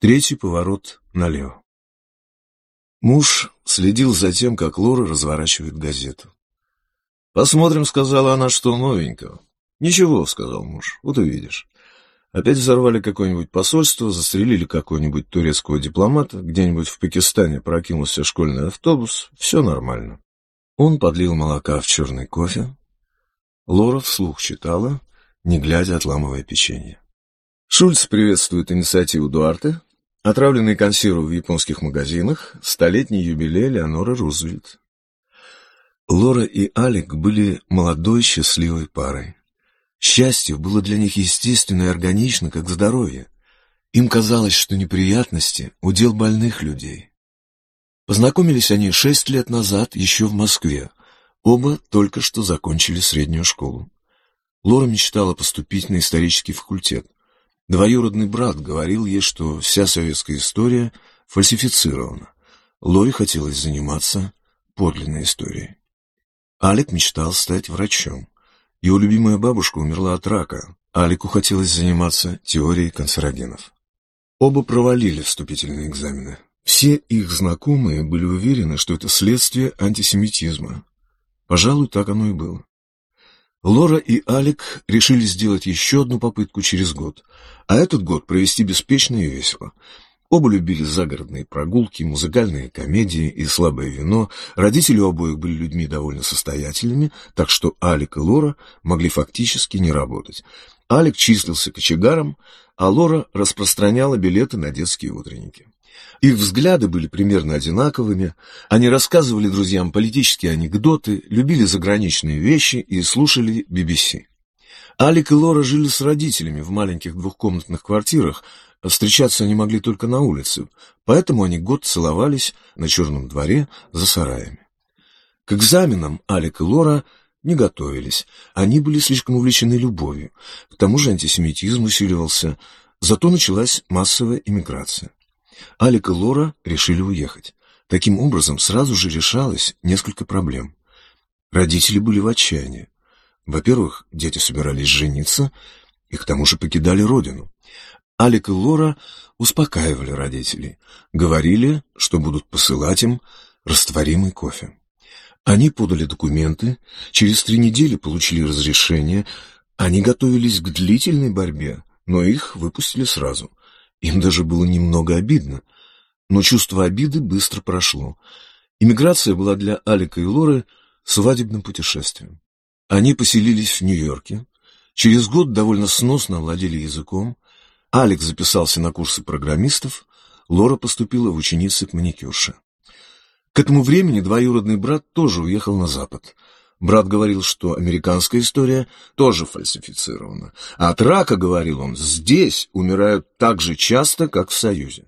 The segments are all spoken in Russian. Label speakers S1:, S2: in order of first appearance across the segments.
S1: Третий поворот налево. Муж следил за тем, как Лора разворачивает газету. «Посмотрим», — сказала она, — «что новенького». «Ничего», — сказал муж, — «вот увидишь». Опять взорвали какое-нибудь посольство, застрелили какого-нибудь турецкого дипломата, где-нибудь в Пакистане прокинулся школьный автобус, все нормально. Он подлил молока в черный кофе. Лора вслух читала, не глядя, отламывая печенье. Шульц приветствует инициативу Дуарте, отравленные консервы в японских магазинах, столетний юбилей Леонора Рузвельт. Лора и Алик были молодой счастливой парой. Счастье было для них естественно и органично, как здоровье. Им казалось, что неприятности — удел больных людей. Познакомились они шесть лет назад еще в Москве. Оба только что закончили среднюю школу. Лора мечтала поступить на исторический факультет. Двоюродный брат говорил ей, что вся советская история фальсифицирована. Лоре хотелось заниматься подлинной историей. Алик мечтал стать врачом. Его любимая бабушка умерла от рака, Алику хотелось заниматься теорией канцерогенов. Оба провалили вступительные экзамены. Все их знакомые были уверены, что это следствие антисемитизма. Пожалуй, так оно и было. Лора и Алик решили сделать еще одну попытку через год, а этот год провести беспечно и весело – Оба любили загородные прогулки, музыкальные комедии и слабое вино. Родители у обоих были людьми довольно состоятельными, так что Алик и Лора могли фактически не работать. Алик числился кочегаром, а Лора распространяла билеты на детские утренники. Их взгляды были примерно одинаковыми, они рассказывали друзьям политические анекдоты, любили заграничные вещи и слушали BBC. Алик и Лора жили с родителями в маленьких двухкомнатных квартирах, Встречаться они могли только на улице, поэтому они год целовались на черном дворе за сараями. К экзаменам Алик и Лора не готовились, они были слишком увлечены любовью, к тому же антисемитизм усиливался, зато началась массовая иммиграция. Алик и Лора решили уехать. Таким образом, сразу же решалось несколько проблем. Родители были в отчаянии. Во-первых, дети собирались жениться и к тому же покидали родину. Алик и Лора успокаивали родителей, говорили, что будут посылать им растворимый кофе. Они подали документы, через три недели получили разрешение, они готовились к длительной борьбе, но их выпустили сразу. Им даже было немного обидно, но чувство обиды быстро прошло. Иммиграция была для Алика и Лоры свадебным путешествием. Они поселились в Нью-Йорке, через год довольно сносно владели языком, Алекс записался на курсы программистов, Лора поступила в ученицы к маникюрше. К этому времени двоюродный брат тоже уехал на Запад. Брат говорил, что американская история тоже фальсифицирована. А от рака, говорил он, здесь умирают так же часто, как в Союзе.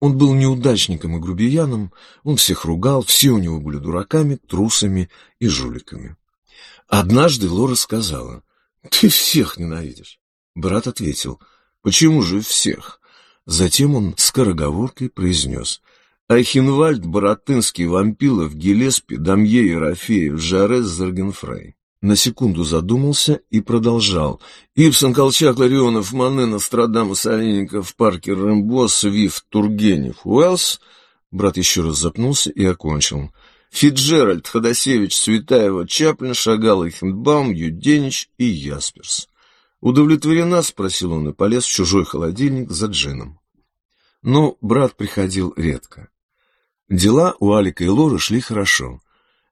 S1: Он был неудачником и грубияном, он всех ругал, все у него были дураками, трусами и жуликами. Однажды Лора сказала, «Ты всех ненавидишь». Брат ответил, Почему же всех? Затем он скороговоркой произнес. Айхенвальд, Боротынский, Вампилов, Гелеспи, Дамье, Ерофеев, Жарес, Заргенфрей. На секунду задумался и продолжал. Ипсон, Колчак, Ларионов, Мане, Нострадамус, Олейников, Паркер, Рэмбо, Свифт, Тургенев, Уэллс. Брат еще раз запнулся и окончил. Фиджеральд, Ходосевич, Светаева, Чаплин, Шагал, Эхенбаум, Юденич и Ясперс. «Удовлетворена?» — спросил он и полез в чужой холодильник за джином. Но брат приходил редко. Дела у Алика и Лоры шли хорошо.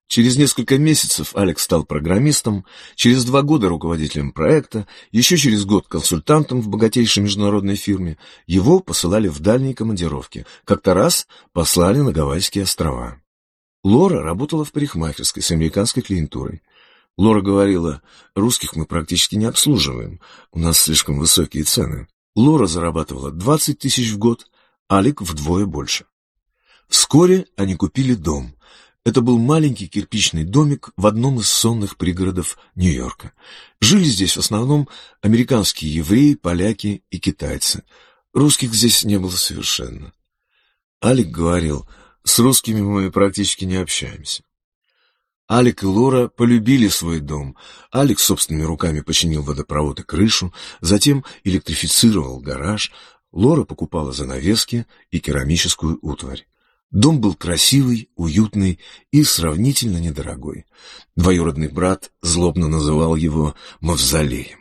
S1: Через несколько месяцев Алекс стал программистом, через два года руководителем проекта, еще через год консультантом в богатейшей международной фирме. Его посылали в дальние командировки. Как-то раз послали на Гавайские острова. Лора работала в парикмахерской с американской клиентурой. Лора говорила, русских мы практически не обслуживаем, у нас слишком высокие цены. Лора зарабатывала 20 тысяч в год, Алик вдвое больше. Вскоре они купили дом. Это был маленький кирпичный домик в одном из сонных пригородов Нью-Йорка. Жили здесь в основном американские евреи, поляки и китайцы. Русских здесь не было совершенно. Алик говорил, с русскими мы практически не общаемся. Алик и Лора полюбили свой дом. Алик собственными руками починил водопровод и крышу, затем электрифицировал гараж. Лора покупала занавески и керамическую утварь. Дом был красивый, уютный и сравнительно недорогой. Двоюродный брат злобно называл его «мавзолеем».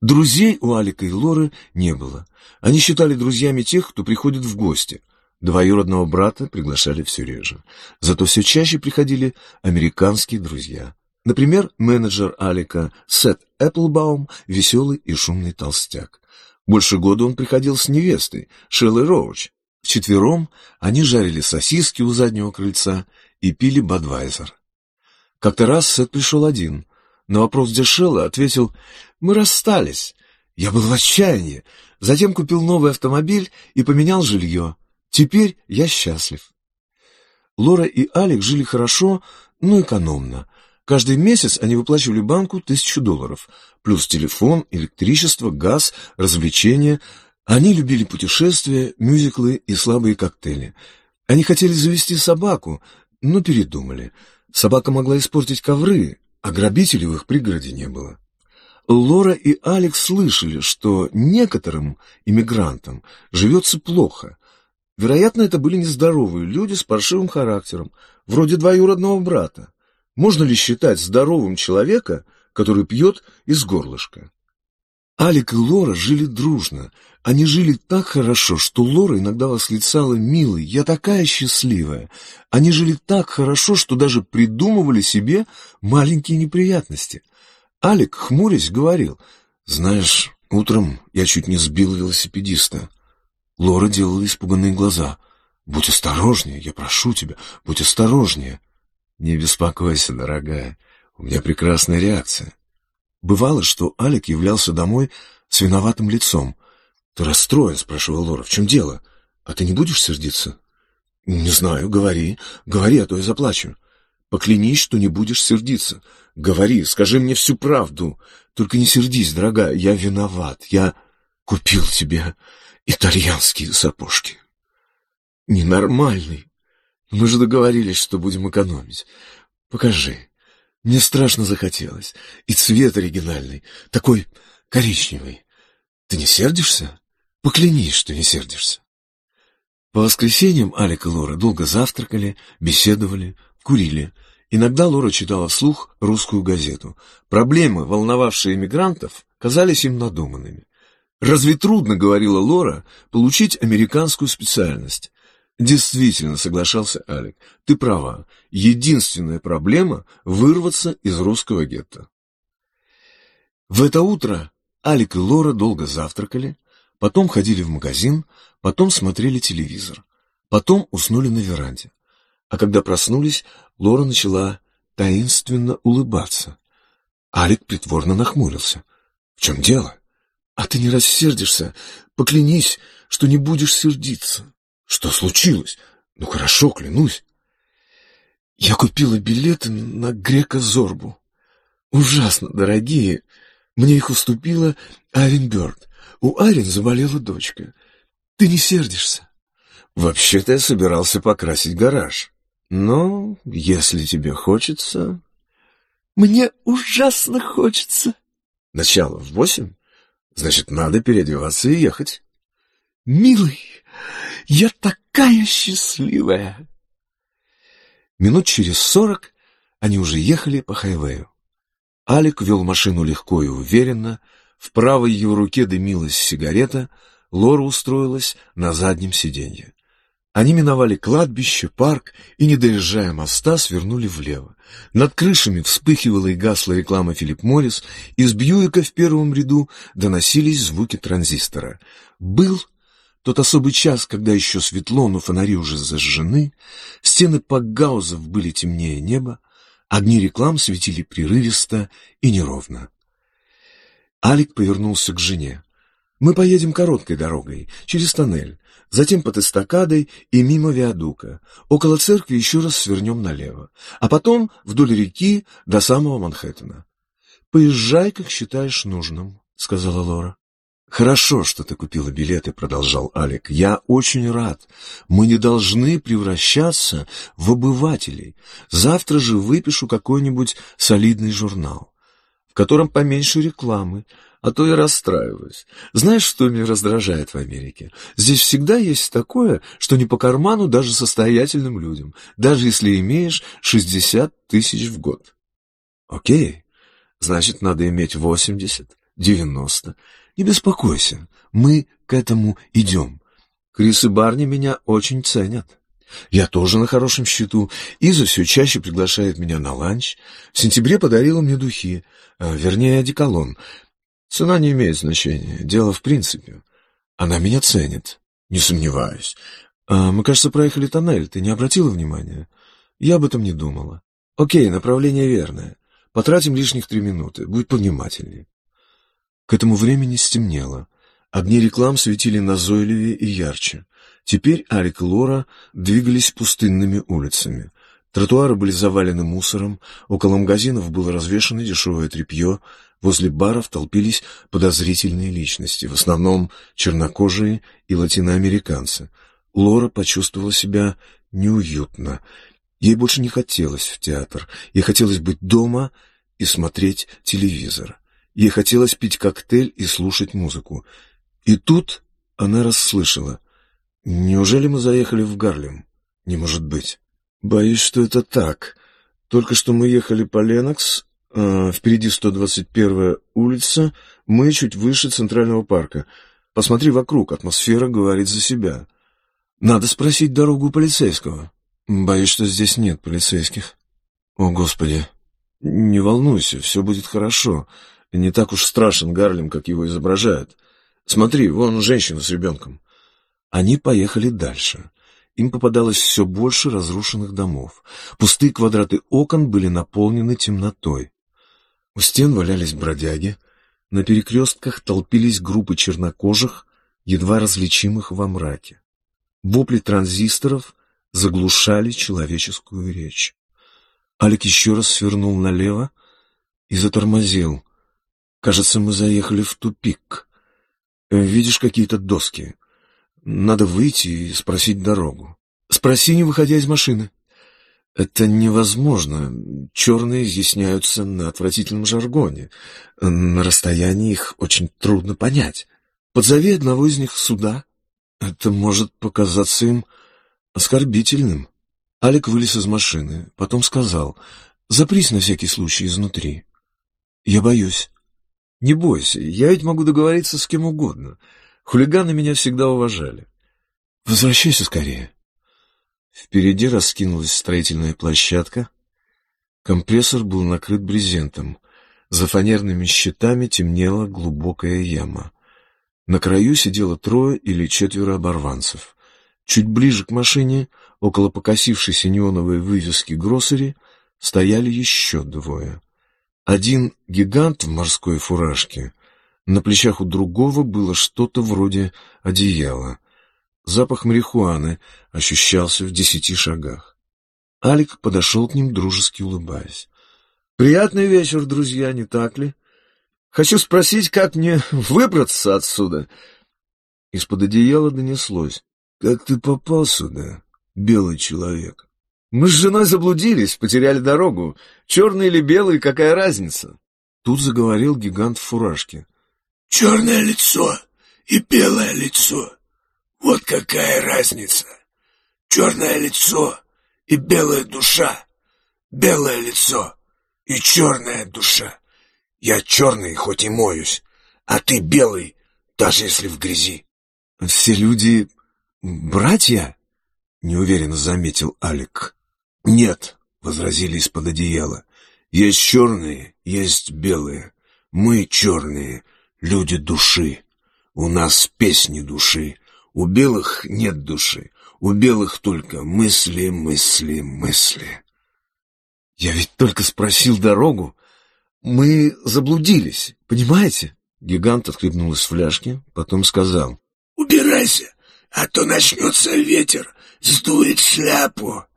S1: Друзей у Алика и Лоры не было. Они считали друзьями тех, кто приходит в гости. Двоюродного брата приглашали все реже. Зато все чаще приходили американские друзья. Например, менеджер Алика Сет Эпплбаум, веселый и шумный толстяк. Больше года он приходил с невестой, Шеллой Роуч. Вчетвером они жарили сосиски у заднего крыльца и пили Бадвайзер. Как-то раз Сет пришел один. На вопрос Дешелла ответил «Мы расстались. Я был в отчаянии. Затем купил новый автомобиль и поменял жилье. Теперь я счастлив». Лора и Алик жили хорошо, но экономно. Каждый месяц они выплачивали банку тысячу долларов, плюс телефон, электричество, газ, развлечения. Они любили путешествия, мюзиклы и слабые коктейли. Они хотели завести собаку, но передумали. Собака могла испортить ковры, а грабителей в их пригороде не было. Лора и Алекс слышали, что некоторым иммигрантам живется плохо. Вероятно, это были нездоровые люди с паршивым характером, вроде двоюродного брата. Можно ли считать здоровым человека, который пьет из горлышка? Алик и Лора жили дружно. Они жили так хорошо, что Лора иногда восклицала «Милый, я такая счастливая». Они жили так хорошо, что даже придумывали себе маленькие неприятности. Алик, хмурясь, говорил «Знаешь, утром я чуть не сбил велосипедиста». Лора делала испуганные глаза. «Будь осторожнее, я прошу тебя, будь осторожнее». «Не беспокойся, дорогая, у меня прекрасная реакция. Бывало, что Алик являлся домой с виноватым лицом. «Ты расстроен?» — спрашивал Лора. «В чем дело? А ты не будешь сердиться?» «Не знаю, говори. Говори, а то я заплачу». «Поклянись, что не будешь сердиться. Говори, скажи мне всю правду. Только не сердись, дорогая, я виноват. Я купил тебе итальянские сапожки». «Ненормальный. Мы же договорились, что будем экономить. Покажи». Мне страшно захотелось. И цвет оригинальный, такой коричневый. Ты не сердишься? Поклянись, что не сердишься. По воскресеньям Алик и Лора долго завтракали, беседовали, курили. Иногда Лора читала вслух русскую газету. Проблемы, волновавшие эмигрантов, казались им надуманными. «Разве трудно, — говорила Лора, — получить американскую специальность? Действительно, соглашался Алик, ты права. Единственная проблема — вырваться из русского гетто. В это утро Алик и Лора долго завтракали, потом ходили в магазин, потом смотрели телевизор, потом уснули на веранде. А когда проснулись, Лора начала таинственно улыбаться. Алик притворно нахмурился. — В чем дело? — А ты не рассердишься? Поклянись, что не будешь сердиться. Что случилось? Ну хорошо, клянусь. Я купила билеты на Грека-Зорбу. Ужасно дорогие. Мне их уступила Арин Бёрд. У Арин заболела дочка. Ты не сердишься? Вообще-то я собирался покрасить гараж. Но, если тебе хочется... Мне ужасно хочется. Начало в восемь? Значит, надо переодеваться и ехать. Милый, я такая счастливая!» Минут через сорок они уже ехали по хайвею. Алик вел машину легко и уверенно, в правой его руке дымилась сигарета, Лора устроилась на заднем сиденье. Они миновали кладбище, парк и, не доезжая моста, свернули влево. Над крышами вспыхивала и гасла реклама Филипп Моррис, из Бьюика в первом ряду доносились звуки транзистора. Был тот особый час, когда еще светло, но фонари уже зажжены, стены пакгаузов были темнее неба, огни реклам светили прерывисто и неровно. Алик повернулся к жене. «Мы поедем короткой дорогой, через тоннель, затем под эстакадой и мимо виадука. Около церкви еще раз свернем налево, а потом вдоль реки до самого Манхэттена. Поезжай, как считаешь нужным», — сказала Лора. «Хорошо, что ты купила билеты», — продолжал Алик. «Я очень рад. Мы не должны превращаться в обывателей. Завтра же выпишу какой-нибудь солидный журнал. Котором поменьше рекламы, а то и расстраиваюсь. Знаешь, что меня раздражает в Америке? Здесь всегда есть такое, что не по карману даже состоятельным людям, даже если имеешь 60 тысяч в год. Окей, значит, надо иметь 80, 90. Не беспокойся, мы к этому идем. Крис и Барни меня очень ценят. Я тоже на хорошем счету. Иза все чаще приглашает меня на ланч. В сентябре подарила мне духи, а, вернее, одеколон. Цена не имеет значения, дело в принципе. Она меня ценит, не сомневаюсь. А, мы, кажется, проехали тоннель, ты не обратила внимания? Я об этом не думала. Окей, направление верное. Потратим лишних три минуты, будь повнимательнее. К этому времени стемнело. Огни реклам светили назойливее и ярче. Теперь Алик и Лора двигались пустынными улицами. Тротуары были завалены мусором, около магазинов было развешано дешевое тряпье, возле баров толпились подозрительные личности, в основном чернокожие и латиноамериканцы. Лора почувствовала себя неуютно. Ей больше не хотелось в театр, ей хотелось быть дома и смотреть телевизор. Ей хотелось пить коктейль и слушать музыку. И тут она расслышала — Неужели мы заехали в Гарлем? Не может быть. Боюсь, что это так. Только что мы ехали по Ленокс, э, впереди 121-я улица, мы чуть выше Центрального парка. Посмотри вокруг, атмосфера говорит за себя. Надо спросить дорогу у полицейского. Боюсь, что здесь нет полицейских. О, Господи. Не волнуйся, все будет хорошо. Не так уж страшен Гарлем, как его изображают. Смотри, вон женщина с ребенком. Они поехали дальше. Им попадалось все больше разрушенных домов. Пустые квадраты окон были наполнены темнотой. У стен валялись бродяги, на перекрестках толпились группы чернокожих, едва различимых во мраке. Вопли транзисторов заглушали человеческую речь. Алик еще раз свернул налево и затормозил. Кажется, мы заехали в тупик. Видишь какие-то доски? Надо выйти и спросить дорогу. Спроси, не выходя из машины. Это невозможно. Черные изъясняются на отвратительном жаргоне. На расстоянии их очень трудно понять. Подзови одного из них сюда. Это может показаться им оскорбительным. Алик вылез из машины, потом сказал, «Запрись на всякий случай изнутри». «Я боюсь». «Не бойся, я ведь могу договориться с кем угодно». Хулиганы меня всегда уважали. Возвращайся скорее. Впереди раскинулась строительная площадка. Компрессор был накрыт брезентом. За фанерными щитами темнела глубокая яма. На краю сидело трое или четверо оборванцев. Чуть ближе к машине, около покосившейся неоновой вывески гроссери, стояли еще двое. Один гигант в морской фуражке, на плечах у другого было что-то вроде одеяла. Запах марихуаны ощущался в десяти шагах. Алик подошел к ним, дружески улыбаясь. «Приятный вечер, друзья, не так ли? Хочу спросить, как мне выбраться отсюда?» Из-под одеяла донеслось. «Как ты попал сюда, белый человек?» «Мы с женой заблудились, потеряли дорогу. Черный или белый, какая разница?» Тут заговорил гигант в фуражке. Черное лицо и белое лицо. Вот какая разница. Черное лицо и белая душа. Белое лицо и черная душа. Я черный, хоть и моюсь, а ты белый, даже если в грязи. Все люди братья? Неуверенно заметил Алик. Нет, возразили из-под одеяла. Есть черные, есть белые. Мы черные, люди души. У нас песни души. У белых нет души. У белых только мысли, мысли, мысли. Я ведь только спросил дорогу. Мы заблудились, понимаете? Гигант отхлебнул из фляжки, потом сказал. «Убирайся, а то начнется ветер, сдует шляпу».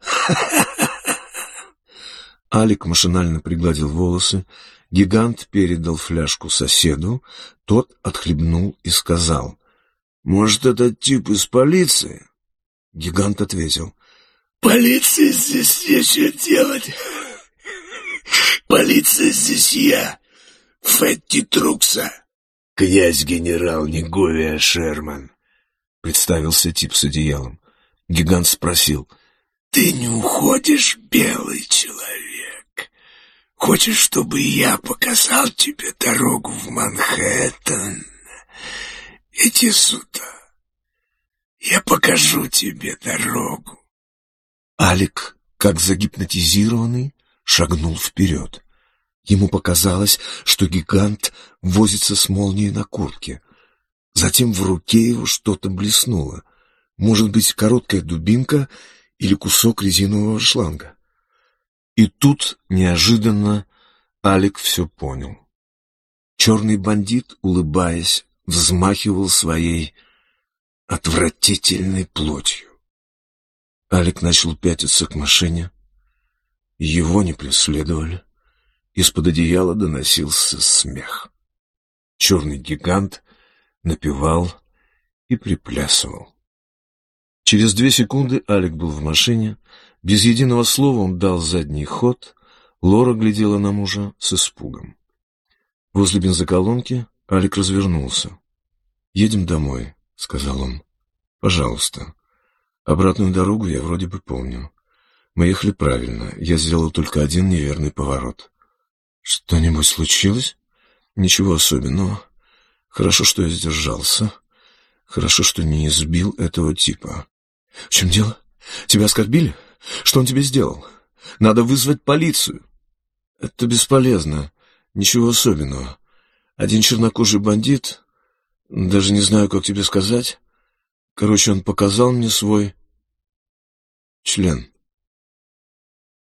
S1: Алик машинально пригладил волосы Гигант передал фляжку соседу, тот отхлебнул и сказал, «Может, этот тип из полиции?» Гигант ответил, «Полиция здесь нечего делать. Полиция здесь я.
S2: Фетти Трукса.
S1: Князь-генерал Неговия Шерман, представился тип с одеялом. Гигант спросил.
S2: Ты не уходишь, белый? Хочешь, чтобы я показал тебе дорогу в Манхэттен? Иди сюда. Я покажу тебе дорогу.
S1: Алик, как загипнотизированный, шагнул вперед. Ему показалось, что гигант возится с молнией на куртке. Затем в руке его что-то блеснуло. Может быть, короткая дубинка или кусок резинового шланга. И тут, неожиданно, Алик все понял. Черный бандит, улыбаясь, взмахивал своей отвратительной плотью. Алик начал пятиться к машине. Его не преследовали. Из-под одеяла доносился смех. Черный гигант напевал и приплясывал. Через две секунды Алик был в машине. Без единого слова он дал задний ход. Лора глядела на мужа с испугом. Возле бензоколонки Алик развернулся. «Едем домой», — сказал он. «Пожалуйста. Обратную дорогу я вроде бы помню. Мы ехали правильно. Я сделал только один неверный поворот. Что-нибудь случилось? Ничего особенного. Хорошо, что я сдержался. Хорошо, что не избил этого типа. В чем дело? Тебя оскорбили? Что он тебе сделал? Надо вызвать полицию. Это бесполезно. Ничего особенного. Один чернокожий бандит, даже не знаю, как тебе сказать. Короче, он показал мне свой член.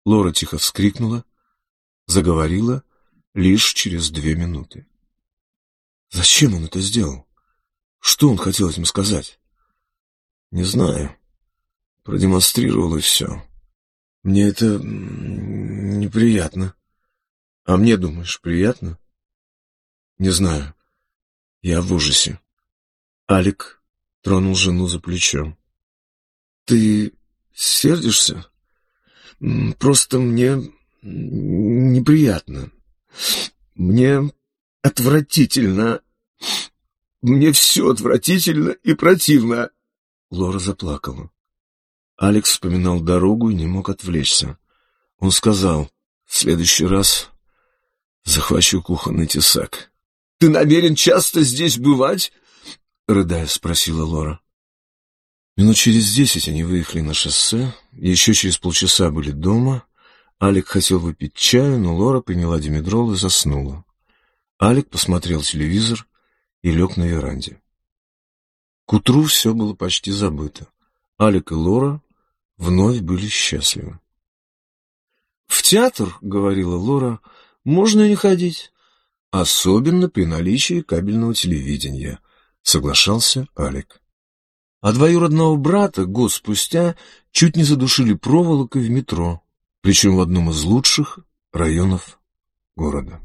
S1: Лора тихо вскрикнула, заговорила лишь через две минуты. Зачем он это сделал? Что он хотел этим сказать? Не знаю. Продемонстрировал и все. Мне это неприятно. А мне, думаешь, приятно? Не знаю. Я в ужасе. Алик тронул жену за плечо. Ты сердишься? Просто мне неприятно. Мне отвратительно. Мне все отвратительно и противно. Лора заплакала. Алекс вспоминал дорогу и не мог отвлечься. Он сказал, в следующий раз захвачу кухонный тесак. — Ты намерен часто здесь бывать? — рыдая спросила Лора. Минут через десять они выехали на шоссе, еще через полчаса были дома. Алик хотел выпить чаю, но Лора приняла димедрол и заснула. Алик посмотрел телевизор и лег на веранде. К утру все было почти забыто. Алик и Лора вновь были счастливы. «В театр, — говорила Лора, — можно не ходить, особенно при наличии кабельного телевидения», — соглашался Алик а двоюродного брата год спустя чуть не задушили проволокой в метро, причем в одном из лучших районов города.